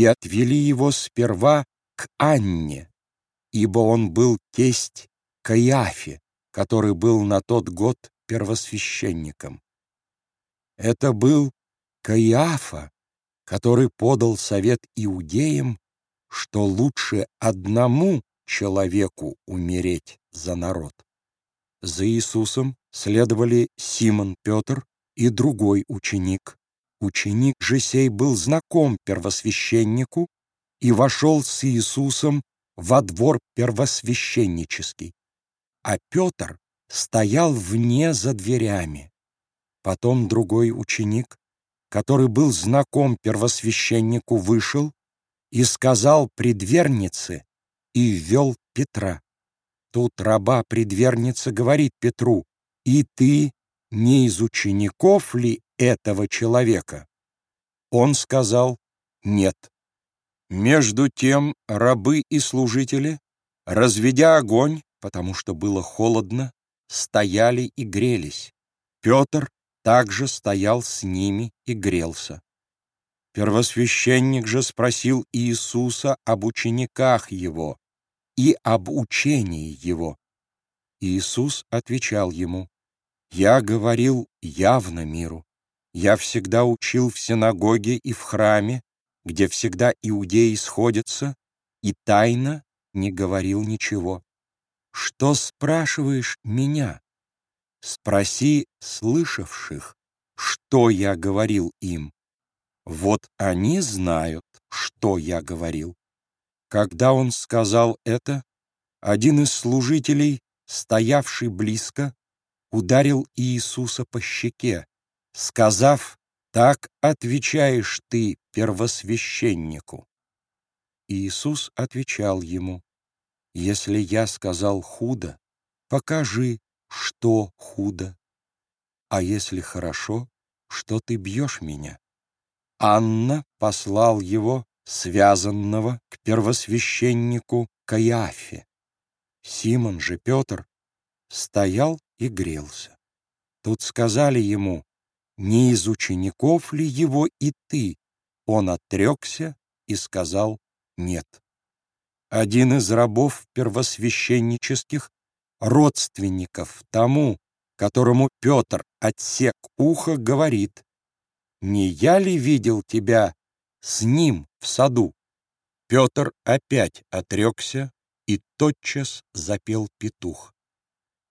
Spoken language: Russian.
и отвели его сперва к Анне, ибо он был тесть Каиафе, который был на тот год первосвященником. Это был Каиафа, который подал совет иудеям, что лучше одному человеку умереть за народ. За Иисусом следовали Симон Петр и другой ученик. Ученик же сей был знаком первосвященнику и вошел с Иисусом во двор первосвященнический, а Петр стоял вне за дверями. Потом другой ученик, который был знаком первосвященнику, вышел и сказал предвернице и ввел Петра. Тут раба предверница говорит Петру, «И ты не из учеников ли этого человека?» Он сказал, «Нет». Между тем рабы и служители, разведя огонь, потому что было холодно, стояли и грелись. Петр также стоял с ними и грелся. Первосвященник же спросил Иисуса об учениках его и об учении его. Иисус отвечал ему, «Я говорил явно миру. Я всегда учил в синагоге и в храме, где всегда иудеи сходятся, и тайно не говорил ничего. Что спрашиваешь меня? Спроси слышавших, что я говорил им. Вот они знают, что я говорил. Когда он сказал это, один из служителей, стоявший близко, ударил Иисуса по щеке, сказав, «Так отвечаешь ты первосвященнику». Иисус отвечал ему, «Если я сказал худо, покажи, что худо. А если хорошо, что ты бьешь меня?» Анна послал его, связанного, к первосвященнику Каиафе. Симон же Петр стоял и грелся. Тут сказали ему, не из учеников ли его и ты? Он отрекся и сказал нет. Один из рабов первосвященнических, родственников тому, которому Петр отсек ухо, говорит, не я ли видел тебя с ним в саду?» Петр опять отрекся, и тотчас запел петух.